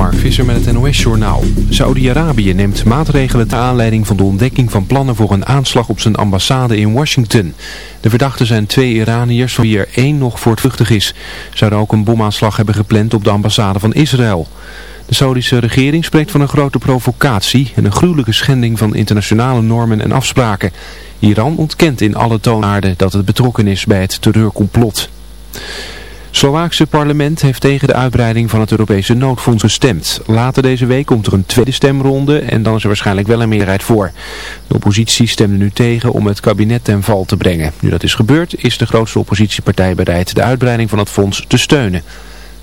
Mark Visser met het NOS-journaal. Saudi-Arabië neemt maatregelen ter aanleiding van de ontdekking van plannen voor een aanslag op zijn ambassade in Washington. De verdachten zijn twee Iraniërs, van wie er één nog voortvluchtig is. Zouden ook een bomaanslag hebben gepland op de ambassade van Israël. De Saudische regering spreekt van een grote provocatie en een gruwelijke schending van internationale normen en afspraken. Iran ontkent in alle toonaarden dat het betrokken is bij het terreurcomplot. Slovaakse parlement heeft tegen de uitbreiding van het Europese noodfonds gestemd. Later deze week komt er een tweede stemronde en dan is er waarschijnlijk wel een meerderheid voor. De oppositie stemde nu tegen om het kabinet ten val te brengen. Nu dat is gebeurd is de grootste oppositiepartij bereid de uitbreiding van het fonds te steunen.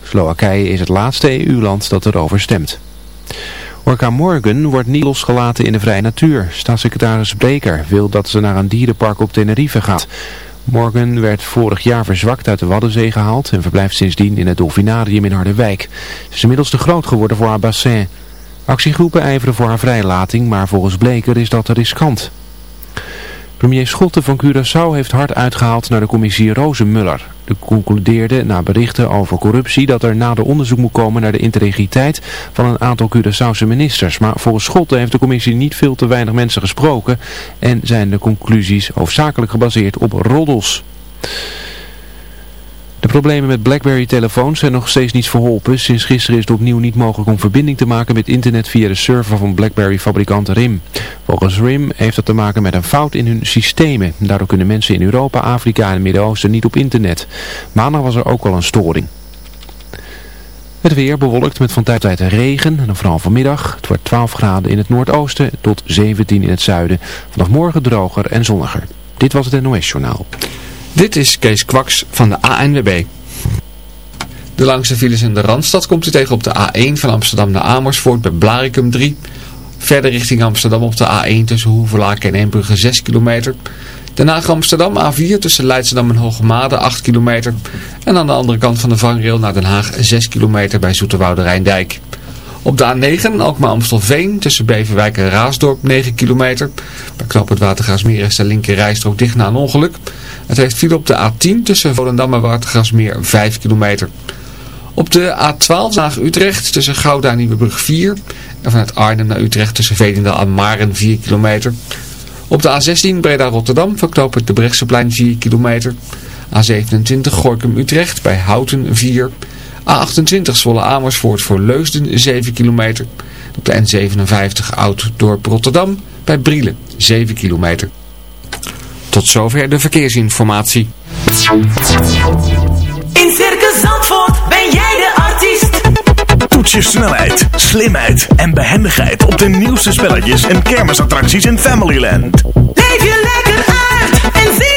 Slowakije is het laatste EU-land dat erover stemt. Orca Morgan wordt niet losgelaten in de vrije natuur. Staatssecretaris Breker wil dat ze naar een dierenpark op Tenerife gaat. Morgan werd vorig jaar verzwakt uit de Waddenzee gehaald en verblijft sindsdien in het Dolfinarium in Harderwijk. Ze is inmiddels te groot geworden voor haar bassin. Actiegroepen ijveren voor haar vrijlating, maar volgens Bleker is dat riskant. Premier Schotten van Curaçao heeft hard uitgehaald naar de commissie Rozenmuller. De concludeerde na berichten over corruptie dat er nader onderzoek moet komen naar de integriteit van een aantal Curaçaose ministers. Maar volgens Schotten heeft de commissie niet veel te weinig mensen gesproken en zijn de conclusies hoofdzakelijk gebaseerd op roddels. De problemen met BlackBerry-telefoons zijn nog steeds niet verholpen. Sinds gisteren is het opnieuw niet mogelijk om verbinding te maken met internet via de server van BlackBerry-fabrikant RIM. Volgens RIM heeft dat te maken met een fout in hun systemen. Daardoor kunnen mensen in Europa, Afrika en het Midden-Oosten niet op internet. Maandag was er ook al een storing. Het weer bewolkt met van tijd tot tijd regen en vooral vanmiddag. Het wordt 12 graden in het noordoosten tot 17 in het zuiden. Vanaf morgen droger en zonniger. Dit was het NOS Journaal. Dit is Kees Kwaks van de ANWB. De langste files in de Randstad komt u tegen op de A1 van Amsterdam naar Amersfoort bij Blaricum 3. Verder richting Amsterdam op de A1 tussen Hoevelaken en Eembrugge 6 kilometer. Daarna Amsterdam A4 tussen Leidschendam en Hoogmade 8 kilometer. En aan de andere kant van de vangrail naar Den Haag 6 kilometer bij Zoeterwoude Rijndijk. Op de A9 Alkmaar Amstelveen tussen Beverwijk en Raasdorp 9 kilometer. Bij knop het Watergaasmeer is de linker rijstrook dicht na een ongeluk. Het heeft viel op de A10 tussen Volendam en Watergaasmeer 5 kilometer. Op de A12 naar Utrecht tussen Gouda en Nieuwebrug 4. En vanuit Arnhem naar Utrecht tussen Veenendaal en Maren 4 kilometer. Op de A16 Breda-Rotterdam verknopen de Brechtseplein 4 kilometer. A27 Gorkum-Utrecht bij Houten 4 A28 Zwolle Amersfoort voor Leusden 7 kilometer. Op de N57 Oud Dorp Rotterdam bij Brielen 7 kilometer. Tot zover de verkeersinformatie. In Circus Zandvoort ben jij de artiest. Toets je snelheid, slimheid en behendigheid op de nieuwste spelletjes en kermisattracties in Familyland. Leef je lekker uit en zie.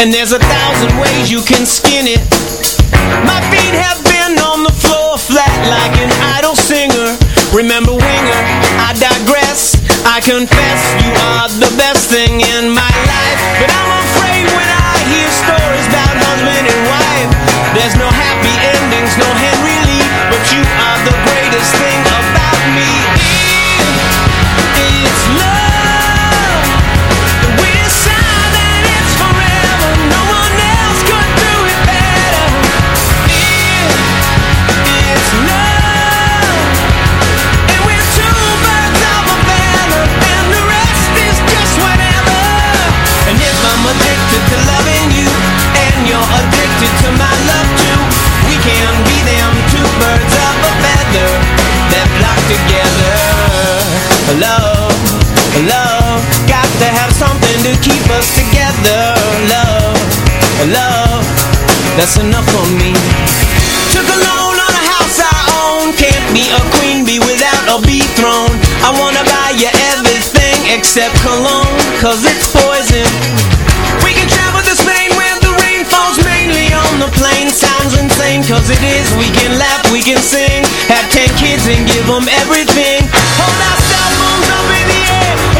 And there's a thousand ways you can skin it. My feet have been on the floor flat like an idle singer. Remember Winger, I digress. I confess you are the best thing in my life that's enough for me. Took a loan on a house I own. Can't be a queen bee without a bee throne I wanna buy you everything except cologne Cause it's poison. We can travel to Spain where the rain falls mainly on the plain. Sounds insane cause it is. We can laugh, we can sing. Have ten kids and give them everything. Hold our cell phones up in the air.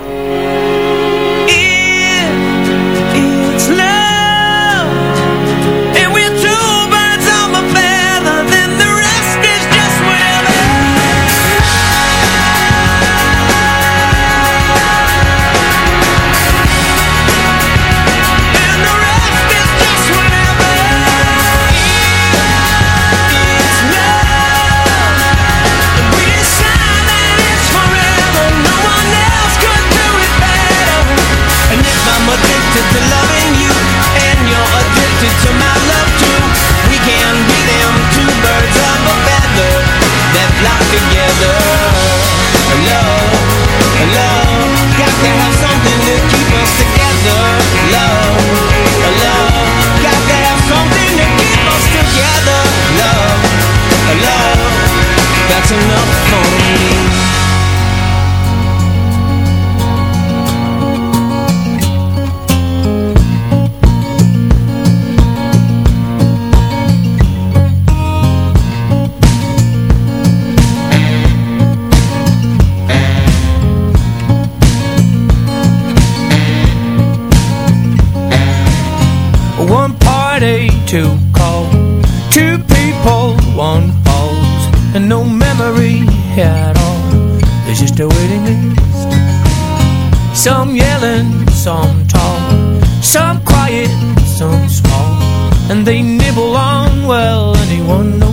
to call. Two people, one pause And no memory at all. There's just a waiting list. Some yelling, some tall Some quiet, some small. And they nibble on, well, anyone knows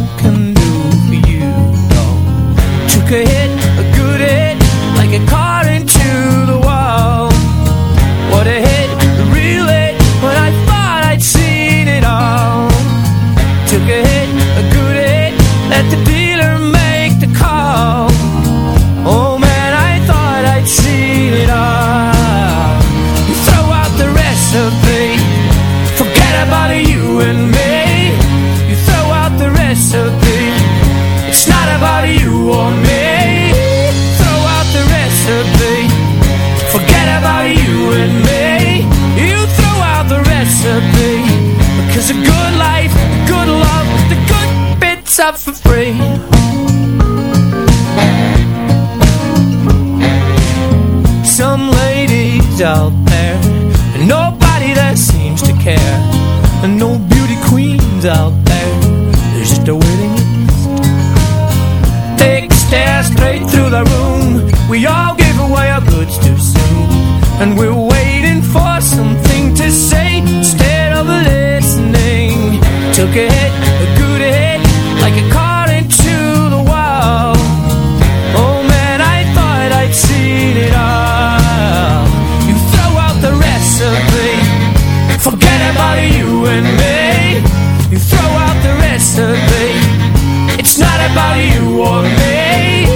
about you or me.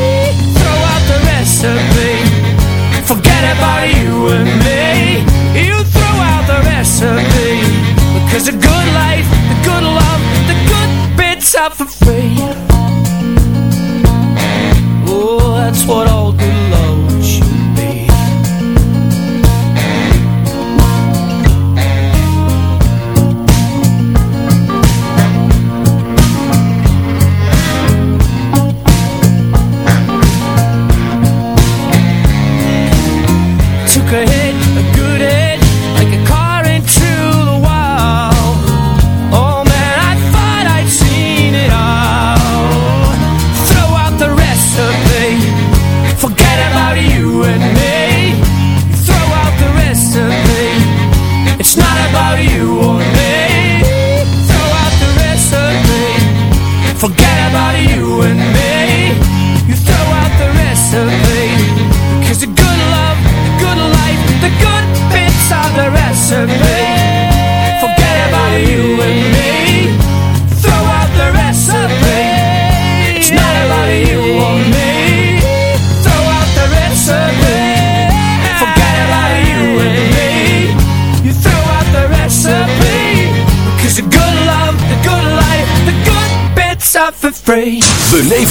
Throw out the recipe. Forget about you and me. You throw out the recipe. Because the good life, the good love, the good bits are for free.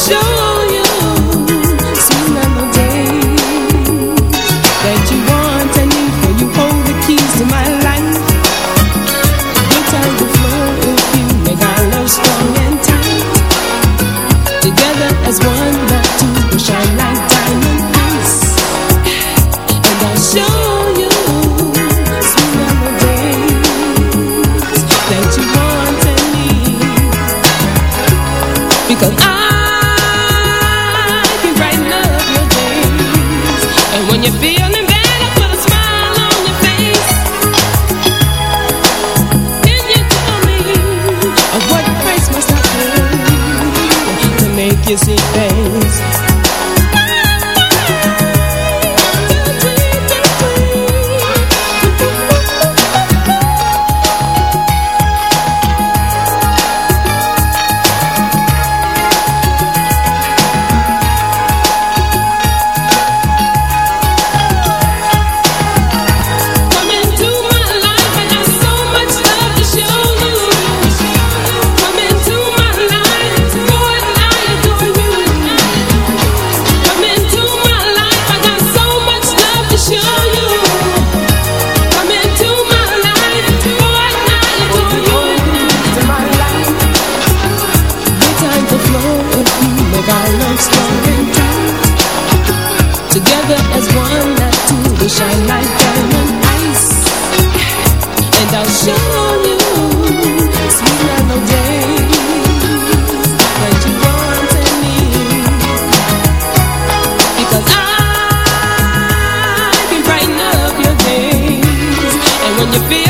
so you feel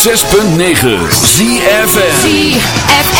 106.9 ZFM ZFM.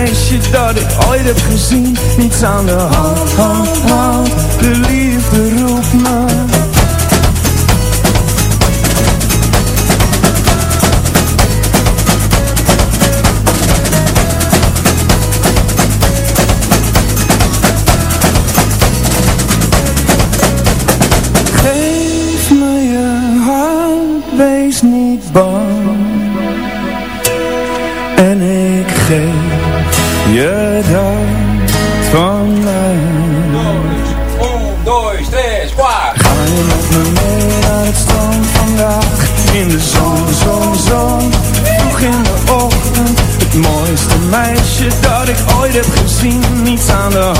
meisje dat ik ooit heb gezien. Niets aan de hand, hand, hand. De liefde roept me. Geef me je hand, wees niet bang. nooit heb gezien, niets aan de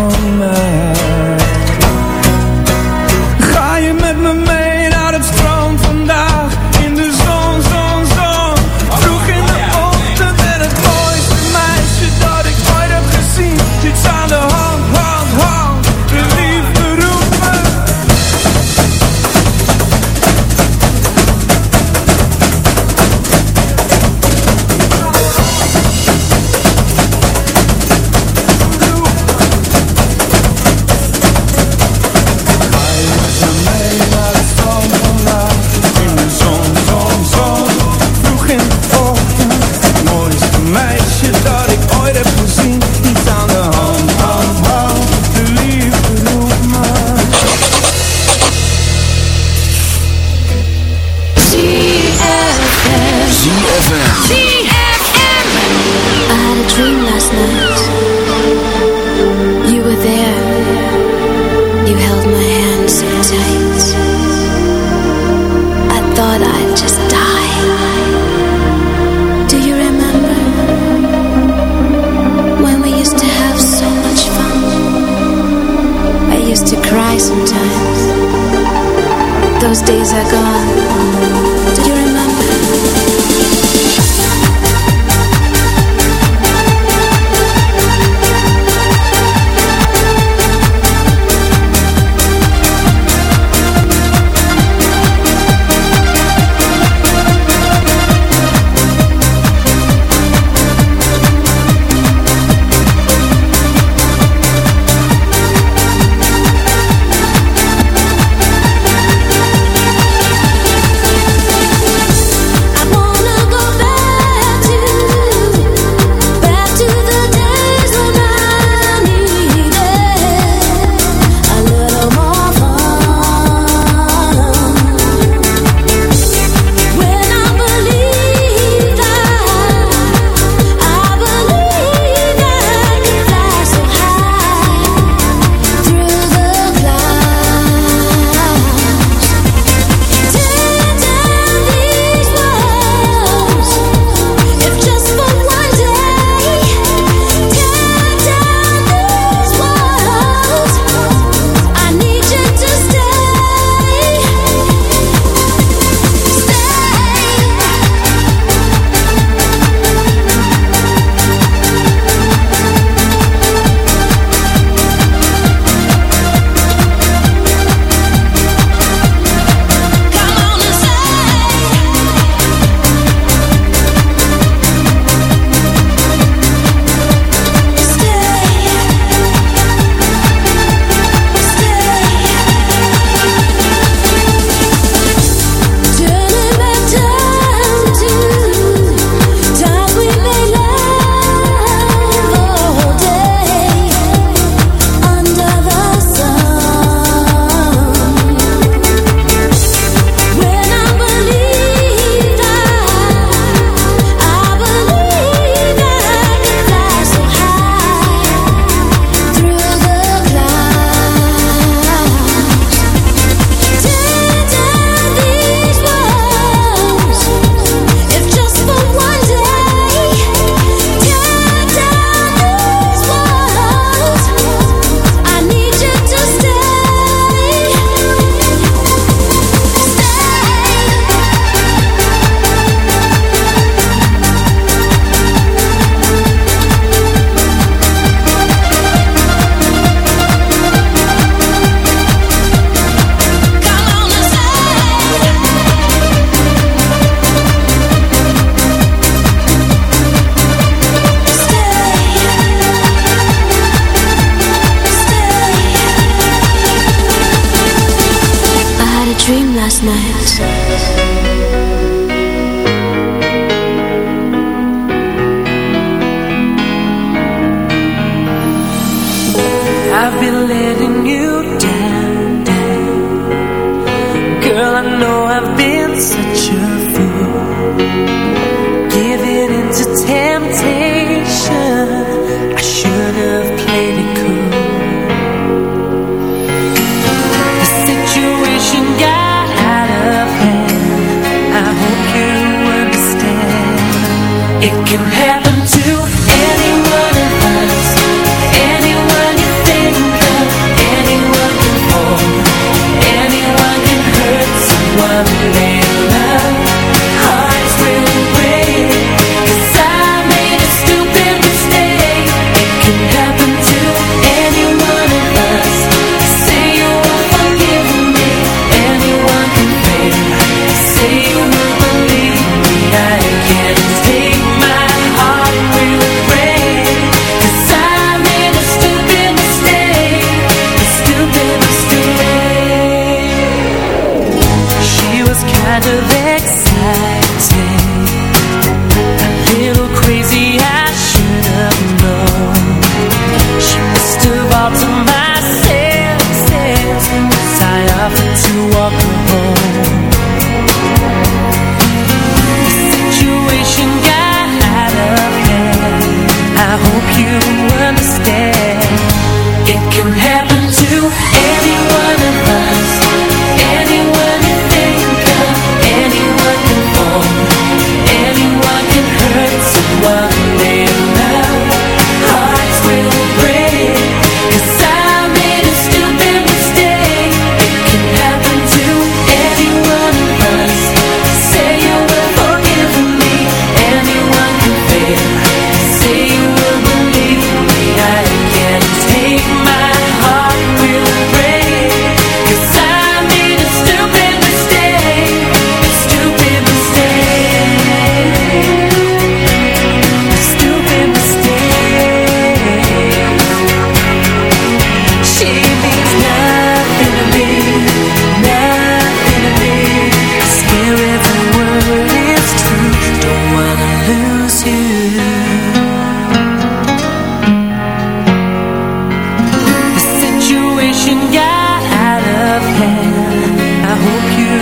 out of hand. I hope you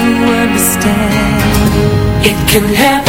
understand. It can happen.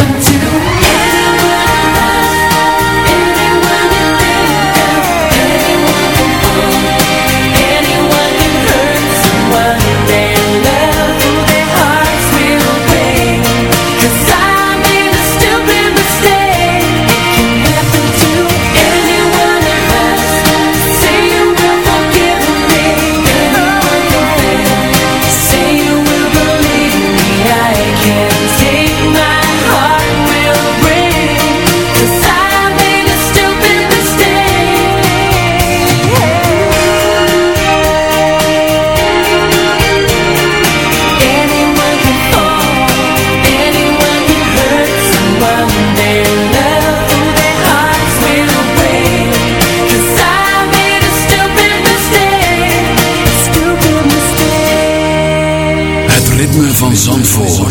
van Zandvoort.